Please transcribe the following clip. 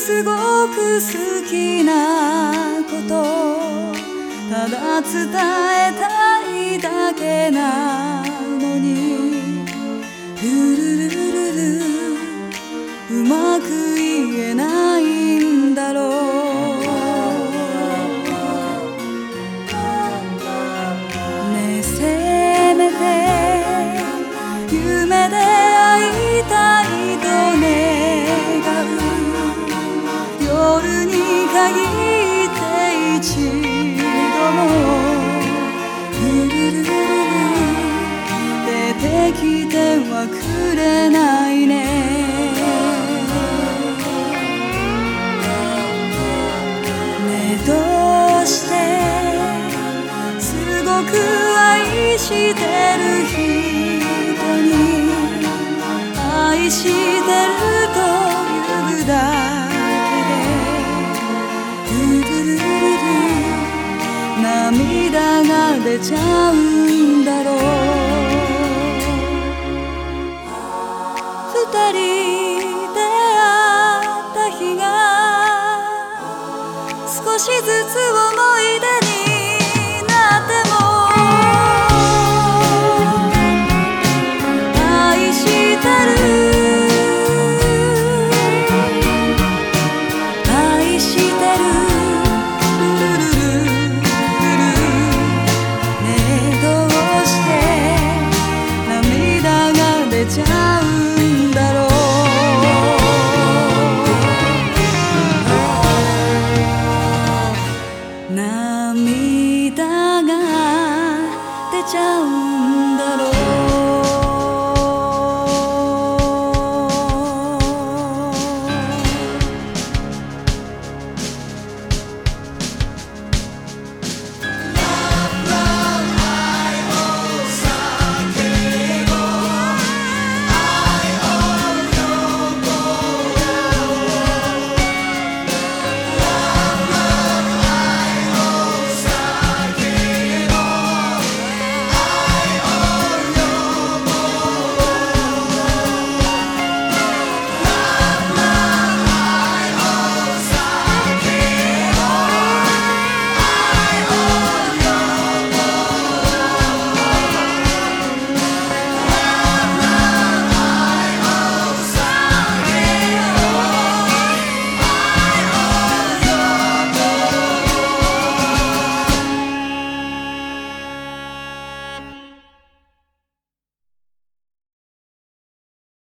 すごく好きなことただ伝えたいだけなのに。ルルルルルうまく言えない。夜に限って一度も。ルルルルル出てきてはくれないねねどうしてすごく愛してる人に愛して涙が出ちゃうんだろう。二人出会った日が少しずつちゃうんだろう。涙が出ちゃうんだろう。